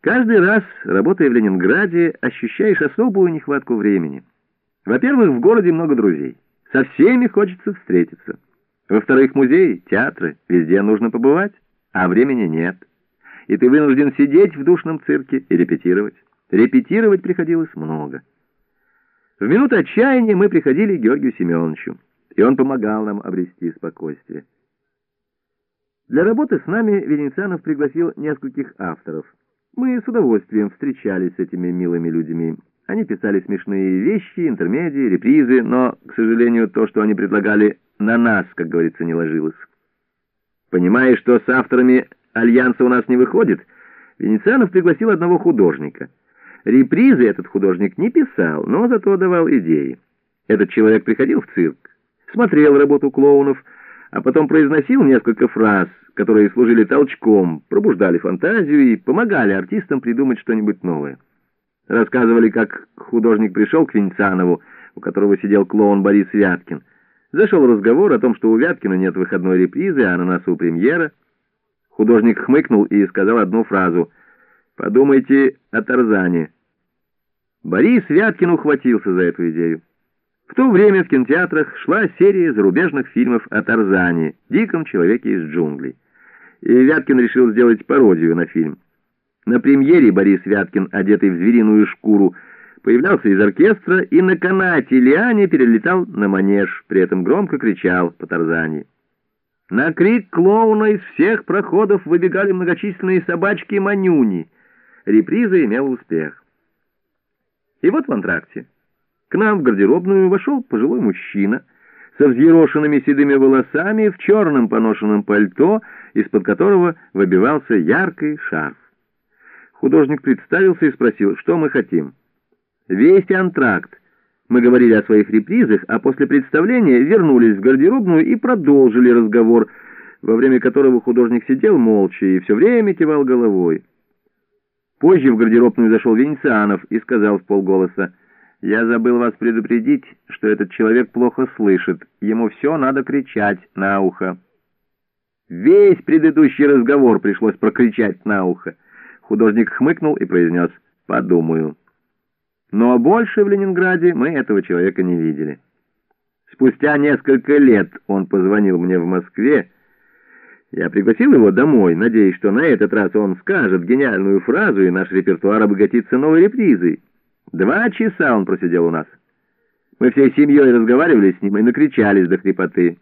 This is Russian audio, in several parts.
Каждый раз, работая в Ленинграде, ощущаешь особую нехватку времени. Во-первых, в городе много друзей. Со всеми хочется встретиться. Во-вторых, музеи, театры, везде нужно побывать, а времени нет. И ты вынужден сидеть в душном цирке и репетировать. Репетировать приходилось много. В минуту отчаяния мы приходили к Георгию Семеновичу, и он помогал нам обрести спокойствие. Для работы с нами Венецианов пригласил нескольких авторов. Мы с удовольствием встречались с этими милыми людьми. Они писали смешные вещи, интермедии, репризы, но, к сожалению, то, что они предлагали, на нас, как говорится, не ложилось. Понимая, что с авторами альянса у нас не выходит, Венецианов пригласил одного художника. Репризы этот художник не писал, но зато давал идеи. Этот человек приходил в цирк, смотрел работу клоунов, а потом произносил несколько фраз, которые служили толчком, пробуждали фантазию и помогали артистам придумать что-нибудь новое. Рассказывали, как художник пришел к Венецианову, у которого сидел клоун Борис Вяткин. Зашел разговор о том, что у Вяткина нет выходной репризы, а на носу премьера. Художник хмыкнул и сказал одну фразу «Подумайте о Тарзане». Борис Вяткин ухватился за эту идею. В то время в кинотеатрах шла серия зарубежных фильмов о Тарзане, диком человеке из джунглей. И Вяткин решил сделать пародию на фильм. На премьере Борис Вяткин, одетый в звериную шкуру, появлялся из оркестра и на канате Лиане перелетал на манеж, при этом громко кричал по Тарзане. На крик клоуна из всех проходов выбегали многочисленные собачки-манюни. Реприза имела успех. И вот в антракте. К нам в гардеробную вошел пожилой мужчина со взъерошенными седыми волосами в черном поношенном пальто, из-под которого выбивался яркий шарф. Художник представился и спросил, что мы хотим. Весь антракт. Мы говорили о своих репризах, а после представления вернулись в гардеробную и продолжили разговор, во время которого художник сидел молча и все время кивал головой. Позже в гардеробную зашел Венецианов и сказал в полголоса, «Я забыл вас предупредить, что этот человек плохо слышит. Ему все надо кричать на ухо». Весь предыдущий разговор пришлось прокричать на ухо. Художник хмыкнул и произнес «Подумаю». Но больше в Ленинграде мы этого человека не видели. Спустя несколько лет он позвонил мне в Москве. Я пригласил его домой, надеясь, что на этот раз он скажет гениальную фразу, и наш репертуар обогатится новой репризой. Два часа он просидел у нас. Мы всей семьей разговаривали с ним и накричались до хрипоты.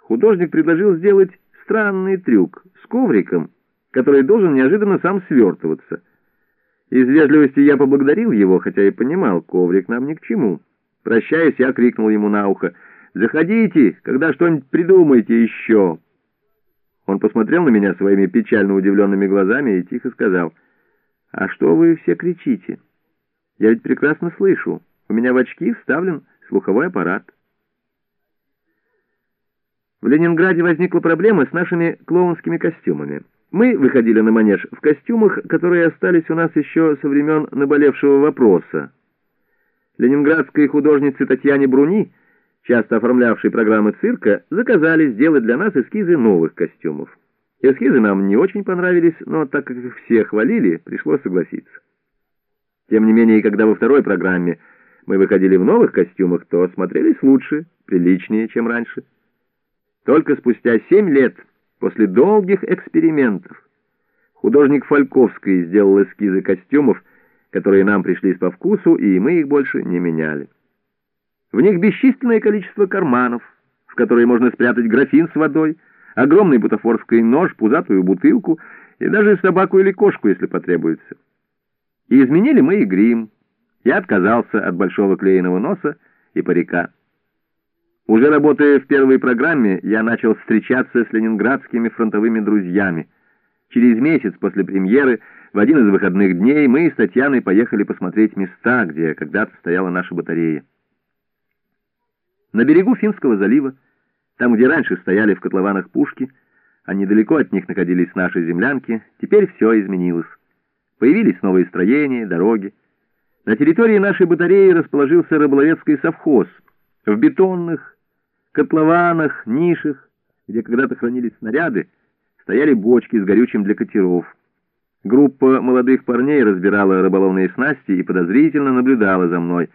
Художник предложил сделать странный трюк с ковриком, который должен неожиданно сам свертываться. Из вежливости я поблагодарил его, хотя и понимал, коврик нам ни к чему. Прощаясь, я крикнул ему на ухо, «Заходите, когда что-нибудь придумаете еще». Он посмотрел на меня своими печально удивленными глазами и тихо сказал, «А что вы все кричите?» Я ведь прекрасно слышу. У меня в очки вставлен слуховой аппарат. В Ленинграде возникла проблема с нашими клоунскими костюмами. Мы выходили на манеж в костюмах, которые остались у нас еще со времен наболевшего вопроса. Ленинградской художнице Татьяне Бруни, часто оформлявшей программы цирка, заказали сделать для нас эскизы новых костюмов. Эскизы нам не очень понравились, но так как их все хвалили, пришлось согласиться. Тем не менее, когда во второй программе мы выходили в новых костюмах, то смотрелись лучше, приличнее, чем раньше. Только спустя семь лет, после долгих экспериментов, художник Фальковский сделал эскизы костюмов, которые нам пришлись по вкусу, и мы их больше не меняли. В них бесчисленное количество карманов, в которые можно спрятать графин с водой, огромный бутафорский нож, пузатую бутылку и даже собаку или кошку, если потребуется. И изменили мы и грим. Я отказался от большого клееного носа и парика. Уже работая в первой программе, я начал встречаться с ленинградскими фронтовыми друзьями. Через месяц после премьеры, в один из выходных дней, мы с Татьяной поехали посмотреть места, где когда-то стояла наша батарея. На берегу Финского залива, там, где раньше стояли в котлованах пушки, а недалеко от них находились наши землянки, теперь все изменилось. Появились новые строения, дороги. На территории нашей батареи расположился рыболовецкий совхоз. В бетонных котлованах, нишах, где когда-то хранились снаряды, стояли бочки с горючим для катеров. Группа молодых парней разбирала рыболовные снасти и подозрительно наблюдала за мной —